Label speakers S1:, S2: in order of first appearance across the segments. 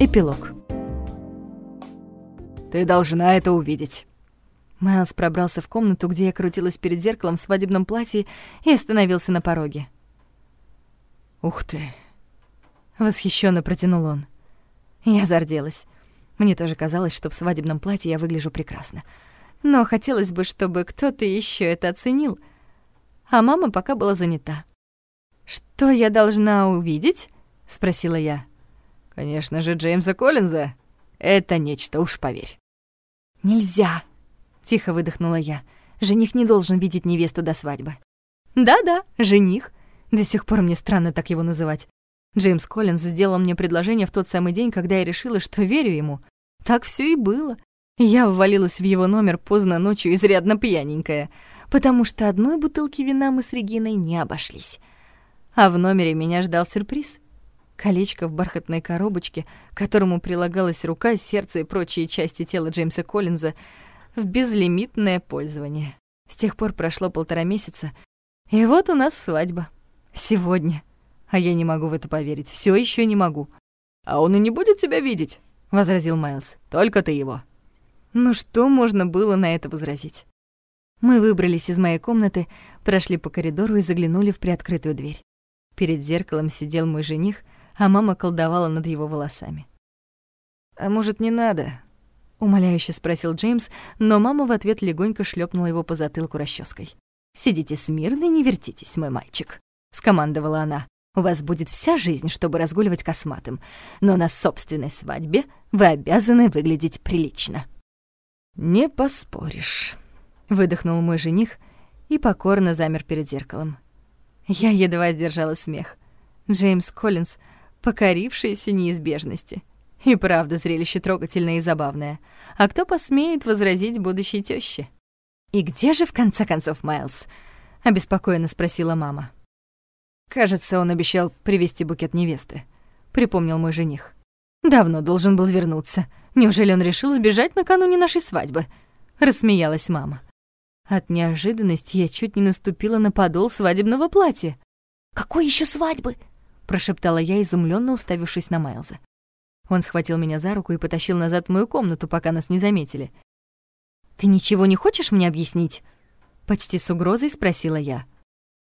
S1: Эпилог.
S2: «Ты должна это увидеть».
S1: Майлз пробрался в комнату, где я крутилась перед зеркалом в свадебном платье и остановился на пороге.
S2: «Ух ты!»
S1: — восхищенно протянул он. Я зарделась. Мне тоже казалось, что в свадебном платье я выгляжу прекрасно. Но хотелось бы, чтобы кто-то еще это оценил. А мама пока была занята. «Что я должна увидеть?» — спросила я.
S2: Конечно же, Джеймса Коллинза. Это нечто, уж поверь.
S1: Нельзя, тихо выдохнула я. Жених не должен видеть невесту до свадьбы. Да-да, жених. До сих пор мне странно так его называть. Джеймс Коллинз сделал мне предложение в тот самый день, когда я решила, что верю ему. Так все и было. Я ввалилась в его номер поздно ночью, изрядно пьяненькая, потому что одной бутылки вина мы с Региной не обошлись. А в номере меня ждал сюрприз. Колечко в бархатной коробочке, к которому прилагалась рука, сердце и прочие части тела Джеймса Коллинза в безлимитное пользование. С тех пор прошло полтора месяца, и вот у нас свадьба. Сегодня. А я не могу в это поверить, все еще не могу.
S2: «А он и не будет тебя видеть», — возразил Майлз. «Только ты его».
S1: Ну что можно было на это возразить? Мы выбрались из моей комнаты, прошли по коридору и заглянули в приоткрытую дверь. Перед зеркалом сидел мой жених — а мама колдовала над его волосами.
S2: «А может, не надо?»
S1: — умоляюще спросил Джеймс, но мама в ответ легонько шлепнула его по затылку расческой. «Сидите смирно и не вертитесь, мой мальчик», — скомандовала она. «У вас будет вся жизнь, чтобы разгуливать косматым, но на собственной свадьбе вы обязаны выглядеть прилично».
S2: «Не поспоришь», — выдохнул мой жених и покорно замер перед зеркалом.
S1: Я едва сдержала смех. Джеймс Коллинз — покорившиеся неизбежности. И правда, зрелище трогательное и забавное. А кто посмеет возразить будущей тёще? «И где же, в конце концов, Майлз?» — обеспокоенно спросила мама.
S2: «Кажется, он обещал привезти букет невесты», — припомнил мой жених.
S1: «Давно должен был вернуться. Неужели он решил сбежать накануне нашей свадьбы?» — рассмеялась мама. От неожиданности я чуть не наступила на подол свадебного платья. «Какой еще свадьбы?» Прошептала я, изумленно уставившись на Майлза. Он схватил меня за руку и потащил назад в мою комнату, пока нас не заметили. «Ты ничего не хочешь мне объяснить?» Почти с угрозой спросила я.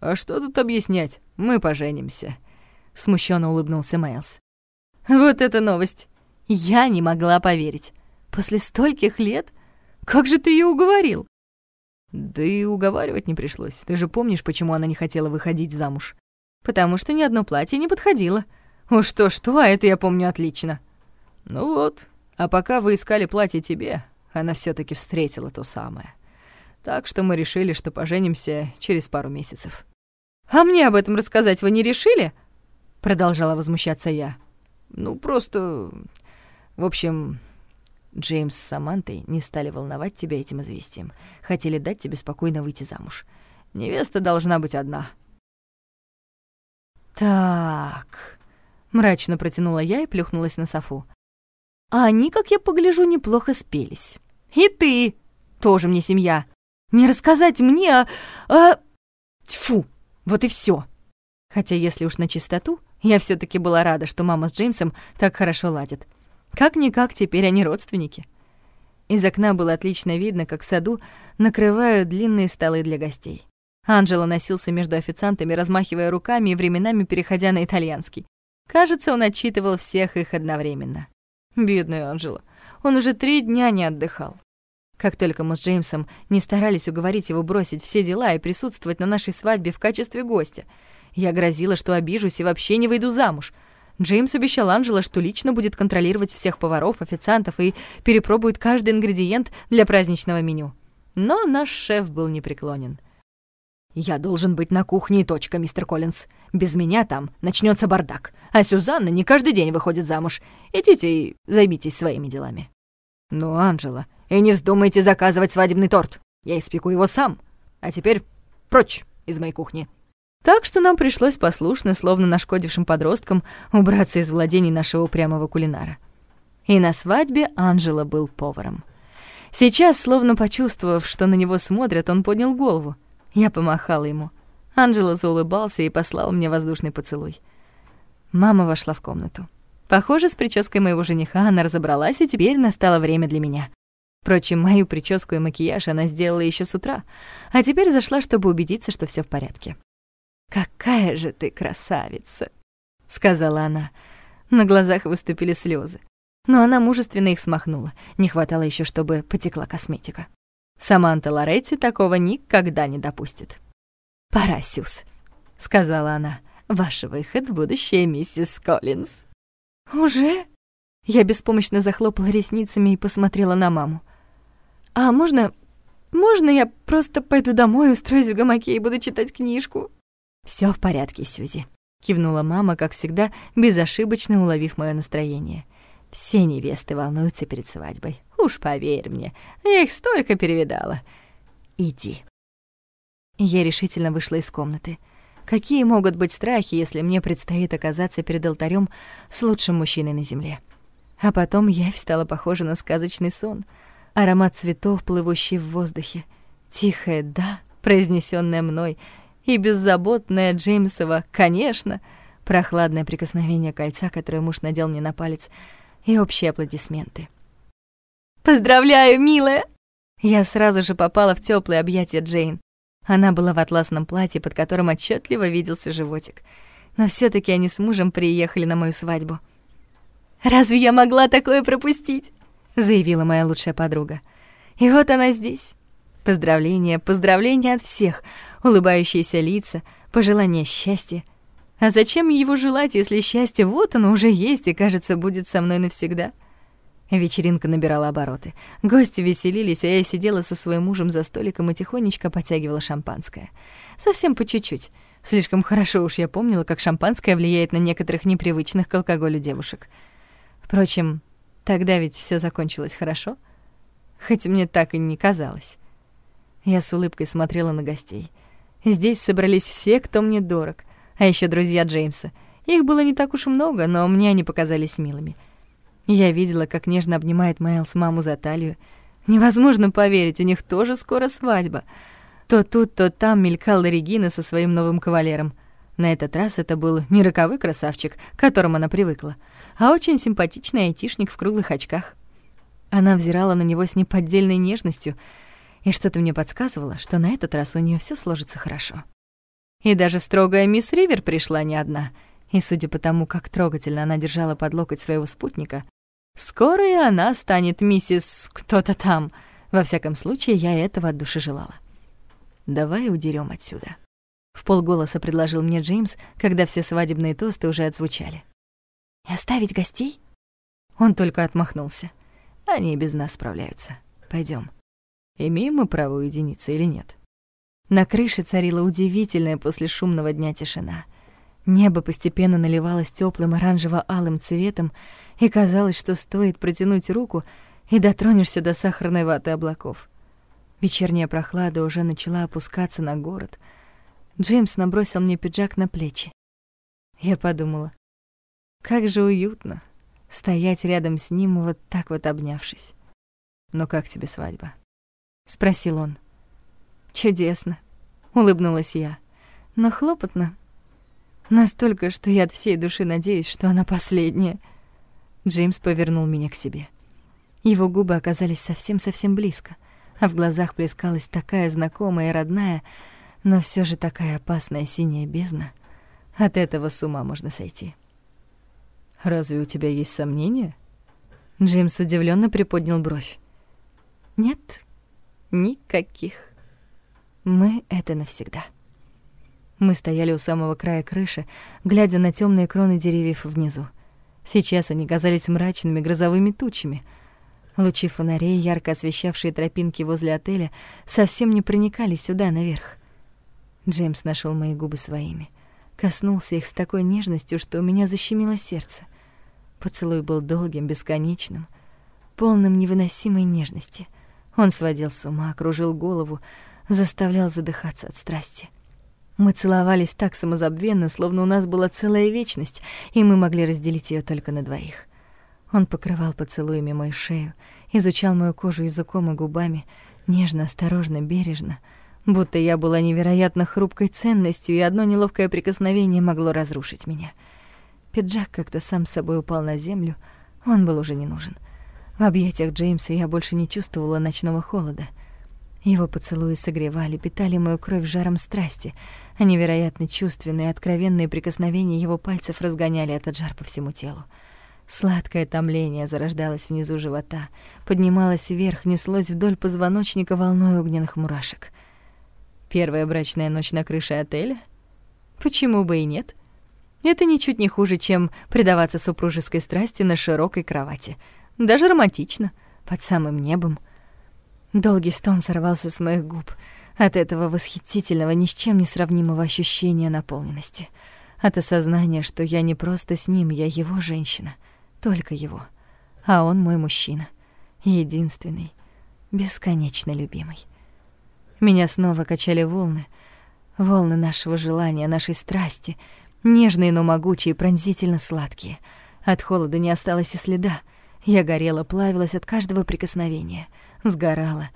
S2: «А что тут объяснять? Мы поженимся», — смущенно улыбнулся Майлз.
S1: «Вот это новость! Я не могла поверить. После стольких лет? Как же ты ее уговорил?»
S2: «Да и уговаривать не пришлось. Ты же помнишь, почему она не хотела выходить замуж?»
S1: Потому что ни одно платье не подходило. Уж то-что, а это я помню отлично.
S2: Ну вот, а пока вы искали платье тебе, она все таки встретила то самое. Так что мы решили, что поженимся через пару месяцев.
S1: «А мне об этом рассказать вы не решили?» Продолжала возмущаться я.
S2: «Ну, просто... В общем, Джеймс с Самантой не стали волновать тебя этим известием. Хотели дать тебе спокойно выйти замуж. Невеста должна быть одна».
S1: «Так...» — мрачно протянула я и плюхнулась на софу. «А они, как я погляжу, неплохо спелись. И ты! Тоже мне семья. Не рассказать мне, а... а... Тьфу, вот и все. Хотя, если уж на чистоту, я все таки была рада, что мама с Джеймсом так хорошо ладят. Как-никак теперь они родственники. Из окна было отлично видно, как в саду накрывают длинные столы для гостей. Анджело носился между официантами, размахивая руками и временами переходя на итальянский. Кажется, он отчитывал всех их одновременно. Бедный Анджело. Он уже три дня не отдыхал. Как только мы с Джеймсом не старались уговорить его бросить все дела и присутствовать на нашей свадьбе в качестве гостя, я грозила, что обижусь и вообще не выйду замуж. Джеймс обещал Анджело, что лично будет контролировать всех поваров, официантов и перепробует каждый ингредиент для праздничного меню. Но наш шеф был непреклонен.
S2: «Я должен быть на кухне и точка, мистер Коллинз. Без меня там начнется бардак. А Сюзанна не каждый день выходит замуж. Идите и займитесь своими делами». «Ну, Анжела, и не вздумайте заказывать свадебный торт. Я испеку его сам. А теперь прочь из моей кухни».
S1: Так что нам пришлось послушно, словно нашкодившим подросткам, убраться из владений нашего упрямого кулинара. И на свадьбе Анжела был поваром. Сейчас, словно почувствовав, что на него смотрят, он поднял голову. Я помахала ему. Анджело заулыбался и послал мне воздушный поцелуй. Мама вошла в комнату. Похоже, с прической моего жениха она разобралась, и теперь настало время для меня. Впрочем, мою прическу и макияж она сделала еще с утра, а теперь зашла, чтобы убедиться, что все в порядке. «Какая же ты красавица!» — сказала она. На глазах выступили слезы, Но она мужественно их смахнула. Не хватало еще, чтобы потекла косметика. Саманта Лоретти такого никогда не допустит. «Пора, Сюз», — сказала она. «Ваш выход, будущая миссис Коллинз». «Уже?» Я беспомощно захлопала ресницами и посмотрела на маму. «А можно... можно я просто пойду домой, устроюсь в гамаке и буду читать книжку?» Все в порядке, Сюзи», — кивнула мама, как всегда, безошибочно уловив мое настроение. «Все невесты волнуются перед свадьбой. Уж поверь мне, я их столько перевидала. Иди». Я решительно вышла из комнаты. Какие могут быть страхи, если мне предстоит оказаться перед алтарем с лучшим мужчиной на земле? А потом я стала похожа на сказочный сон — аромат цветов, плывущий в воздухе, тихое «да», произнесенное мной, и беззаботное Джеймсова «конечно», прохладное прикосновение кольца, которое муж надел мне на палец, и общие аплодисменты. «Поздравляю, милая!» Я сразу же попала в теплые объятия Джейн. Она была в атласном платье, под которым отчетливо виделся животик. Но все таки они с мужем приехали на мою свадьбу. «Разве я могла такое пропустить?» заявила моя лучшая подруга. И вот она здесь. Поздравления, поздравления от всех, улыбающиеся лица, пожелания счастья. А зачем его желать, если счастье вот оно уже есть и, кажется, будет со мной навсегда? Вечеринка набирала обороты. Гости веселились, а я сидела со своим мужем за столиком и тихонечко потягивала шампанское. Совсем по чуть-чуть. Слишком хорошо уж я помнила, как шампанское влияет на некоторых непривычных к алкоголю девушек. Впрочем, Тогда ведь все закончилось хорошо, хоть мне так и не казалось. Я с улыбкой смотрела на гостей. Здесь собрались все, кто мне дорог, а еще друзья Джеймса. Их было не так уж много, но мне они показались милыми. Я видела, как нежно обнимает Майлз маму за талию. Невозможно поверить, у них тоже скоро свадьба. То тут, то там мелькала Регина со своим новым кавалером. На этот раз это был не роковой красавчик, к которому она привыкла, а очень симпатичный айтишник в круглых очках. Она взирала на него с неподдельной нежностью, и что-то мне подсказывало, что на этот раз у нее все сложится хорошо. И даже строгая мисс Ривер пришла не одна, и судя по тому, как трогательно она держала под локоть своего спутника, скоро и она станет миссис кто-то там. Во всяком случае, я этого от души желала. «Давай удерем отсюда», — в полголоса предложил мне Джеймс, когда все свадебные тосты уже отзвучали. И оставить гостей? Он только отмахнулся. Они без нас справляются. Пойдем. Имеем мы право уединиться или нет? На крыше царила удивительная после шумного дня тишина. Небо постепенно наливалось теплым оранжево-алым цветом, и казалось, что стоит протянуть руку, и дотронешься до сахарной ваты облаков. Вечерняя прохлада уже начала опускаться на город. Джеймс набросил мне пиджак на плечи. Я подумала, как же уютно стоять рядом с ним, вот так вот обнявшись. «Ну как тебе свадьба?» — спросил он. «Чудесно», — улыбнулась я. «Но хлопотно. Настолько, что я от всей души надеюсь, что она последняя». Джеймс повернул меня к себе. Его губы оказались совсем-совсем близко, а в глазах плескалась такая знакомая и родная, но все же такая опасная синяя бездна. От этого с ума можно сойти. Разве у тебя есть сомнения? Джеймс удивленно приподнял бровь. Нет, никаких. Мы — это навсегда. Мы стояли у самого края крыши, глядя на темные кроны деревьев внизу. Сейчас они казались мрачными грозовыми тучами. Лучи фонарей, ярко освещавшие тропинки возле отеля, совсем не проникали сюда, наверх. Джеймс нашел мои губы своими. Коснулся их с такой нежностью, что у меня защемило сердце. Поцелуй был долгим, бесконечным, полным невыносимой нежности. Он сводил с ума, окружил голову, заставлял задыхаться от страсти. Мы целовались так самозабвенно, словно у нас была целая вечность, и мы могли разделить ее только на двоих. Он покрывал поцелуями мою шею, изучал мою кожу языком и губами, нежно, осторожно, бережно, будто я была невероятно хрупкой ценностью, и одно неловкое прикосновение могло разрушить меня — Пиджак как-то сам собой упал на землю, он был уже не нужен. В объятиях Джеймса я больше не чувствовала ночного холода. Его поцелуи согревали, питали мою кровь жаром страсти, а невероятно чувственные, откровенные прикосновения его пальцев разгоняли этот жар по всему телу. Сладкое томление зарождалось внизу живота, поднималось вверх, неслось вдоль позвоночника волной огненных мурашек. Первая брачная ночь на крыше отеля? Почему бы и нет? Это ничуть не хуже, чем предаваться супружеской страсти на широкой кровати. Даже романтично, под самым небом. Долгий стон сорвался с моих губ от этого восхитительного, ни с чем не сравнимого ощущения наполненности. От осознания, что я не просто с ним, я его женщина, только его. А он мой мужчина, единственный, бесконечно любимый. Меня снова качали волны, волны нашего желания, нашей страсти — Нежные, но могучие, пронзительно сладкие. От холода не осталось и следа. Я горела, плавилась от каждого прикосновения. Сгорала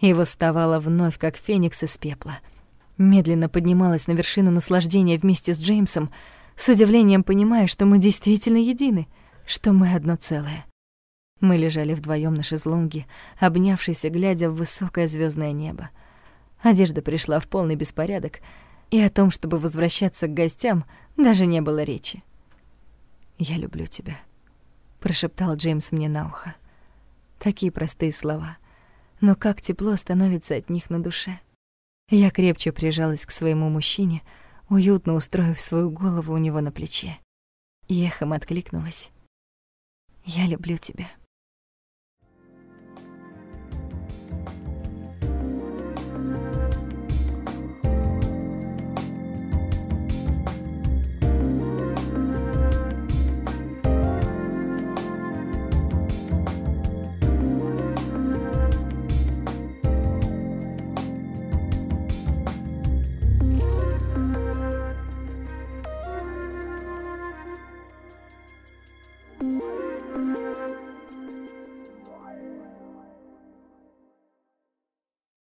S1: и восставала вновь, как феникс из пепла. Медленно поднималась на вершину наслаждения вместе с Джеймсом, с удивлением понимая, что мы действительно едины, что мы одно целое. Мы лежали вдвоем на шезлонге, обнявшись глядя в высокое звездное небо. Одежда пришла в полный беспорядок, и о том, чтобы возвращаться к гостям, даже не было речи. «Я люблю тебя», — прошептал Джеймс мне на ухо. Такие простые слова, но как тепло становится от них на душе. Я крепче прижалась к своему мужчине, уютно устроив свою голову у него на плече. И эхом откликнулась. «Я люблю тебя».